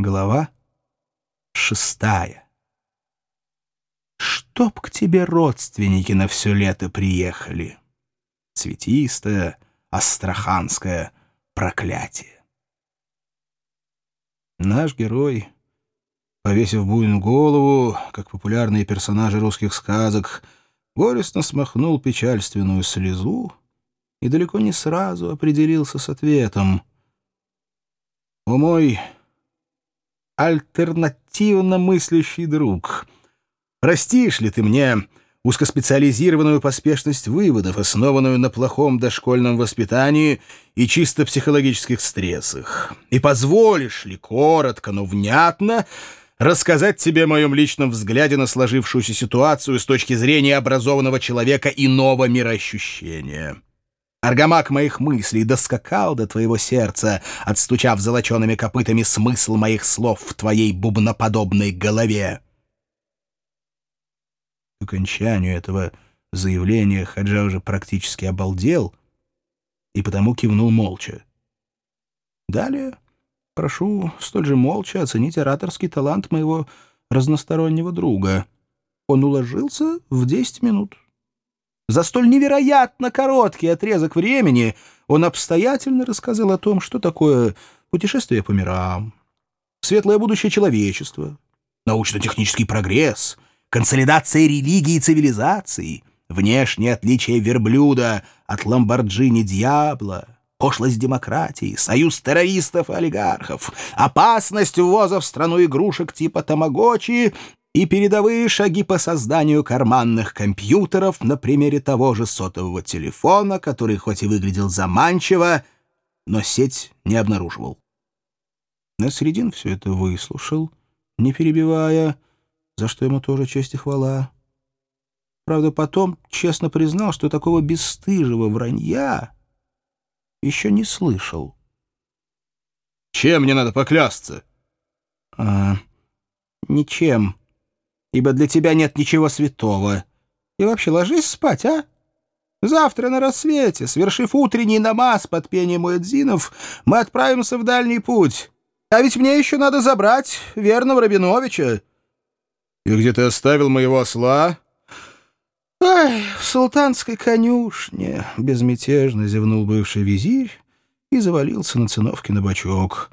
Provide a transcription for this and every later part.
Глава шестая. Чтоб к тебе родственники на все лето приехали. Цветистое, астраханское проклятие. Наш герой, повесив буйную голову, как популярные персонажи русских сказок, горестно смахнул печальственную слезу и далеко не сразу определился с ответом. «О мой альтернативно мыслящий друг, простишь ли ты мне узкоспециализированную поспешность выводов, основанную на плохом дошкольном воспитании и чисто психологических стрессах? И позволишь ли коротко, но внятно рассказать тебе о моем личном взгляде на сложившуюся ситуацию с точки зрения образованного человека иного мироощущения?» Аргамак моих мыслей доскакал до твоего сердца, отстучав золочеными копытами смысл моих слов в твоей бубноподобной голове. К окончанию этого заявления Хаджа уже практически обалдел и потому кивнул молча. Далее прошу столь же молча оценить ораторский талант моего разностороннего друга. Он уложился в десять минут. За столь невероятно короткий отрезок времени он обстоятельно рассказал о том, что такое путешествие по мирам, светлое будущее человечества, научно-технический прогресс, консолидация религии и цивилизации, внешнее отличие верблюда от ламборджини дьябла, пошлость демократии, союз террористов и олигархов, опасность ввоза в страну игрушек типа тамагочи и передовые шаги по созданию карманных компьютеров на примере того же сотового телефона, который хоть и выглядел заманчиво, но сеть не обнаруживал. Насредин все это выслушал, не перебивая, за что ему тоже честь и хвала. Правда, потом честно признал, что такого бесстыжего вранья еще не слышал. «Чем мне надо поклясться?» «А, ничем», ибо для тебя нет ничего святого. И вообще ложись спать, а? Завтра на рассвете, свершив утренний намаз под пение муэдзинов, мы отправимся в дальний путь. А ведь мне еще надо забрать верного Рабиновича. И где ты оставил моего осла? Ай, в султанской конюшне, — безмятежно зевнул бывший визирь и завалился на циновке на бочок.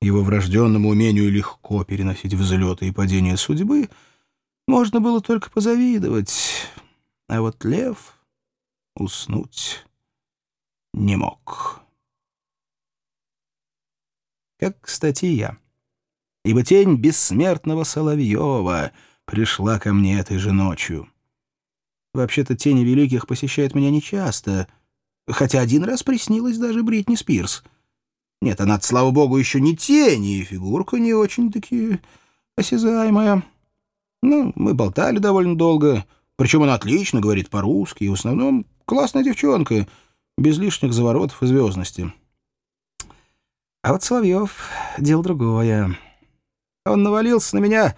Его врожденному умению легко переносить взлеты и падения судьбы — можно было только позавидовать, а вот лев уснуть не мог. Как, кстати, я. Ибо тень бессмертного Соловьева пришла ко мне этой же ночью. Вообще-то тени великих посещают меня нечасто, хотя один раз приснилась даже Бритни Спирс. Нет, она, слава богу, еще не тень, и фигурка не очень-таки осязаемая. Ну, мы болтали довольно долго. Причем она отлично говорит по-русски, и в основном классная девчонка, без лишних заворотов и звездности. А вот Соловьев — дело другое. Он навалился на меня,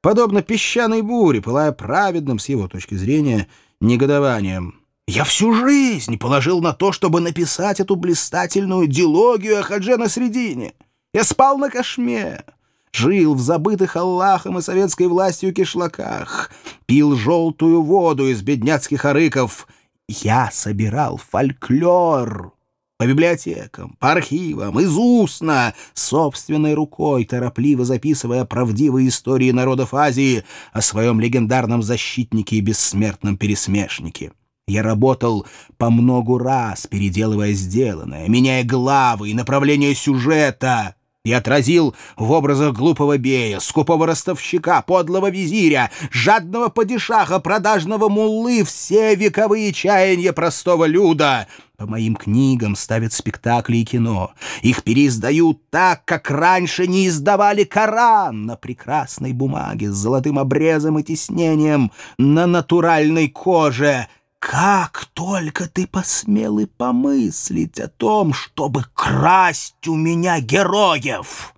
подобно песчаной буре, пылая праведным, с его точки зрения, негодованием. Я всю жизнь положил на то, чтобы написать эту блистательную дилогию о Хадже на средине. Я спал на кошме жил в забытых Аллахом и советской властью кишлаках, пил желтую воду из бедняцких арыков. Я собирал фольклор по библиотекам, по архивам, из устно, собственной рукой, торопливо записывая правдивые истории народов Азии о своем легендарном защитнике и бессмертном пересмешнике. Я работал по многу раз, переделывая сделанное, меняя главы и направление сюжета и отразил в образах глупого бея, скупого ростовщика, подлого визиря, жадного падишаха, продажного муллы все вековые чаяния простого люда. По моим книгам ставят спектакли и кино. Их переиздают так, как раньше не издавали Коран на прекрасной бумаге с золотым обрезом и тиснением на натуральной коже — как только ты посмел и помыслить о том, чтобы красть у меня героев?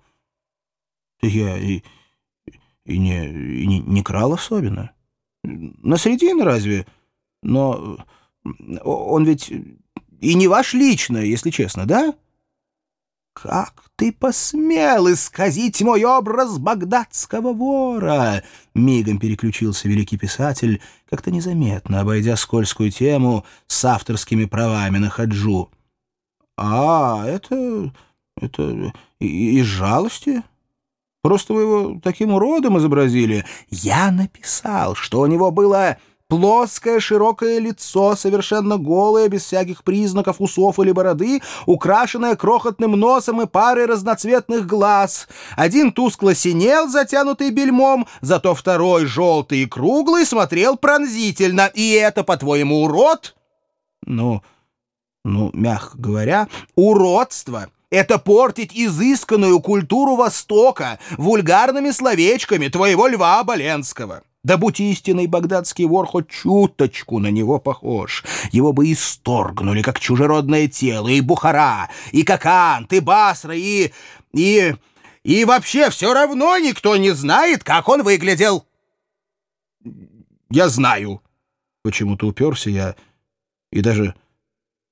Я и, и, не, и не, не крал особенно. На середине разве? Но он ведь и не ваш лично, если честно, да? «Как ты посмел исказить мой образ багдадского вора?» Мигом переключился великий писатель, как-то незаметно, обойдя скользкую тему с авторскими правами на хаджу. «А, это... это из жалости?» Просто вы его таким уродом изобразили. Я написал, что у него было плоское широкое лицо, совершенно голое, без всяких признаков усов или бороды, украшенное крохотным носом и парой разноцветных глаз. Один тускло синел, затянутый бельмом, зато второй, желтый и круглый, смотрел пронзительно. И это, по-твоему, урод? Ну, ну, мягко говоря, уродство. Это портить изысканную культуру Востока вульгарными словечками твоего Льва Оболенского. Да будь истинный багдадский вор хоть чуточку на него похож. Его бы исторгнули, как чужеродное тело, и Бухара, и Какант, и Басра, и... и... и вообще все равно никто не знает, как он выглядел. Я знаю. Почему-то уперся я и даже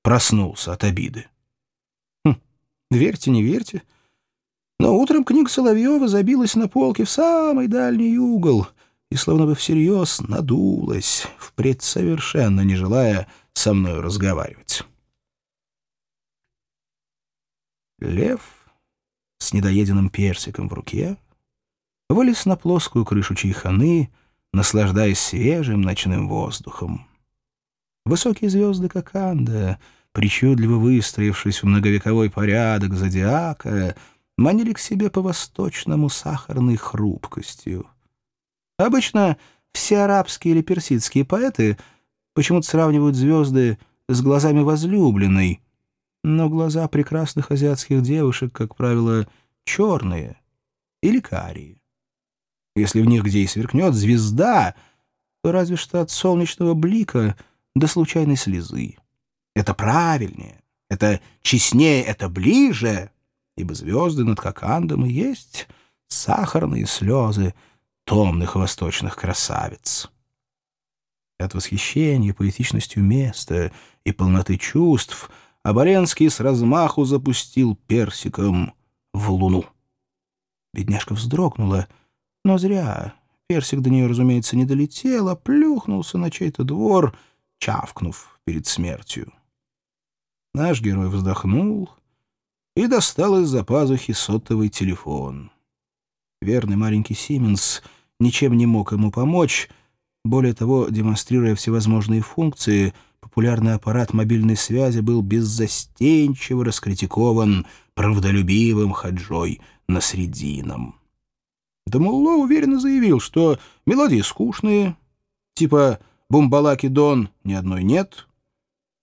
проснулся от обиды. Хм, верьте, не верьте. Но утром книга Соловьева забилась на полке в самый дальний угол — и словно бы всерьез надулась, впредь совершенно не желая со мною разговаривать. Лев с недоеденным персиком в руке вылез на плоскую крышу чайханы, наслаждаясь свежим ночным воздухом. Высокие звезды Коканда, причудливо выстроившись в многовековой порядок зодиака, манили к себе по-восточному сахарной хрупкостью. Обычно все арабские или персидские поэты почему-то сравнивают звезды с глазами возлюбленной, но глаза прекрасных азиатских девушек, как правило, черные или карие. Если в них где и сверкнет звезда, то разве что от солнечного блика до случайной слезы. Это правильнее, это честнее, это ближе, ибо звезды над Кокандом и есть сахарные слезы — томных восточных красавиц. От восхищения поэтичностью места и полноты чувств Оболенский с размаху запустил персиком в луну. Бедняжка вздрогнула, но зря. Персик до нее, разумеется, не долетел, а плюхнулся на чей-то двор, чавкнув перед смертью. Наш герой вздохнул и достал из-за пазухи сотовый телефон. Верный маленький Сименс — ничем не мог ему помочь. Более того, демонстрируя всевозможные функции, популярный аппарат мобильной связи был беззастенчиво раскритикован правдолюбивым хаджой Насредином. Дамулло уверенно заявил, что мелодии скучные, типа «Бумбалаки Дон» ни одной нет,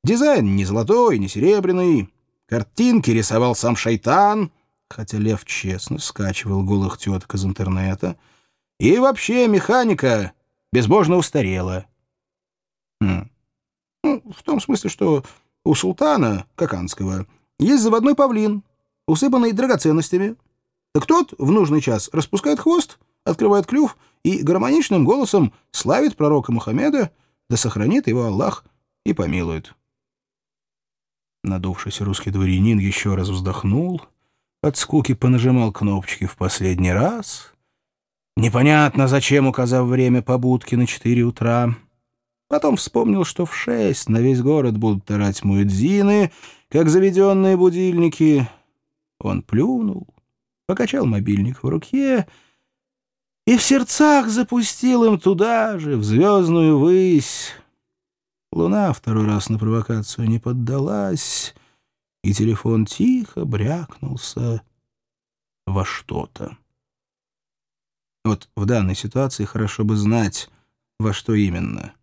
дизайн не золотой, не серебряный, картинки рисовал сам шайтан, хотя Лев честно скачивал голых теток из интернета — и вообще механика безбожно устарела. Хм. Ну, в том смысле, что у султана Каканского есть заводной павлин, усыпанный драгоценностями. Так тот в нужный час распускает хвост, открывает клюв и гармоничным голосом славит пророка Мухаммеда, да сохранит его Аллах и помилует. Надувшийся русский дворянин еще раз вздохнул, от скуки понажимал кнопочки в последний раз — Непонятно, зачем указав время побудки на четыре утра. Потом вспомнил, что в шесть на весь город будут тарать муэдзины, как заведенные будильники. Он плюнул, покачал мобильник в руке и в сердцах запустил им туда же, в звездную высь. Луна второй раз на провокацию не поддалась, и телефон тихо брякнулся во что-то. Вот в данной ситуации хорошо бы знать, во что именно.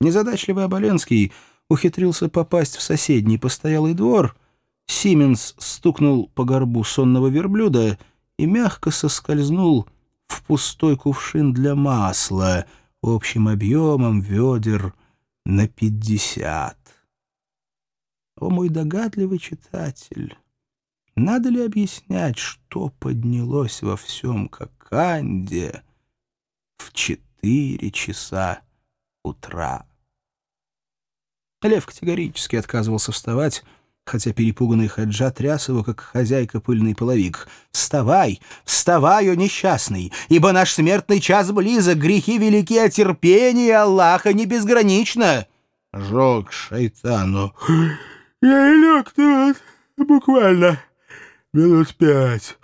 Незадачливый Оболенский ухитрился попасть в соседний постоялый двор, Сименс стукнул по горбу сонного верблюда и мягко соскользнул в пустой кувшин для масла общим объемом ведер на пятьдесят. О, мой догадливый читатель! Надо ли объяснять, что поднялось во всем Коканде в четыре часа утра? Лев категорически отказывался вставать, хотя перепуганный хаджа тряс его, как хозяйка пыльный половик. «Вставай! Вставай, о несчастный! Ибо наш смертный час близок, грехи велики, а терпение Аллаха не безгранично!» «Жог шайтану!» «Я и лег тут буквально минут пять».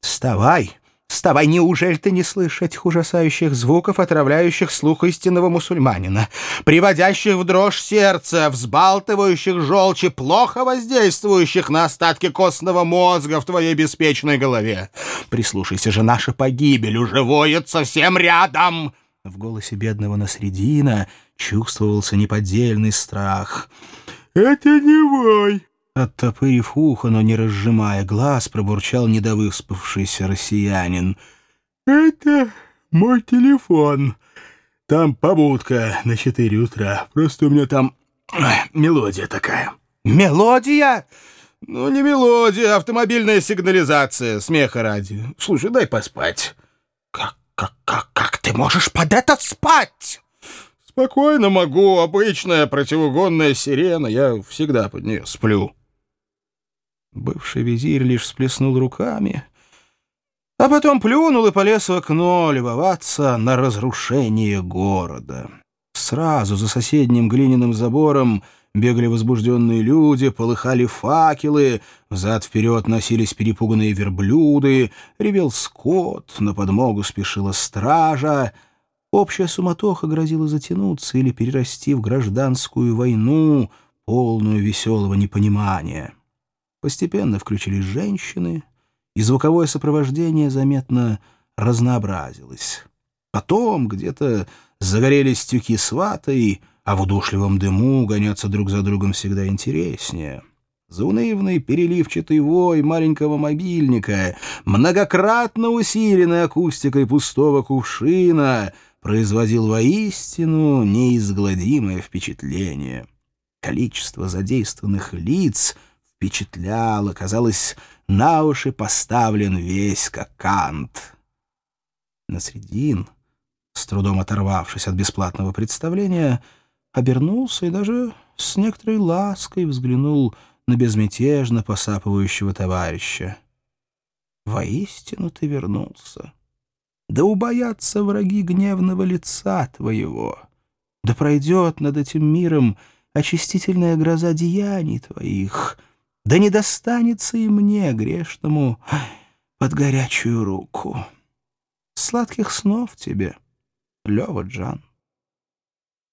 «Вставай! Вставай! Неужели ты не слышишь этих ужасающих звуков, отравляющих слух истинного мусульманина, приводящих в дрожь сердца, взбалтывающих желчи, плохо воздействующих на остатки костного мозга в твоей беспечной голове? Прислушайся же, наша погибель уже воет совсем рядом!» В голосе бедного Насредина чувствовался неподдельный страх. «Это не вой!» Оттопырив ухо, но не разжимая глаз, пробурчал недовыспавшийся россиянин. «Это мой телефон. Там побудка на четыре утра. Просто у меня там мелодия такая». «Мелодия?» «Ну, не мелодия, а автомобильная сигнализация, смеха ради. Слушай, дай поспать». «Как, как, как, как ты можешь под это спать?» «Спокойно могу. Обычная противоугонная сирена. Я всегда под нее сплю». Бывший визирь лишь всплеснул руками, а потом плюнул и полез в окно любоваться на разрушение города. Сразу за соседним глиняным забором бегали возбужденные люди, полыхали факелы, взад-вперед носились перепуганные верблюды, ревел скот, на подмогу спешила стража. Общая суматоха грозила затянуться или перерасти в гражданскую войну, полную веселого непонимания. Постепенно включились женщины, и звуковое сопровождение заметно разнообразилось. Потом где-то загорелись тюки с ватой, а в удушливом дыму гоняться друг за другом всегда интереснее. Заунывный переливчатый вой маленького мобильника, многократно усиленный акустикой пустого кувшина, производил воистину неизгладимое впечатление. Количество задействованных лиц — впечатляло, казалось, на уши поставлен весь как кант. Насредин, с трудом оторвавшись от бесплатного представления, обернулся и даже с некоторой лаской взглянул на безмятежно посапывающего товарища. «Воистину ты вернулся. Да убоятся враги гневного лица твоего. Да пройдет над этим миром очистительная гроза деяний твоих» да не достанется и мне, грешному, под горячую руку. Сладких снов тебе, Лёва Джан.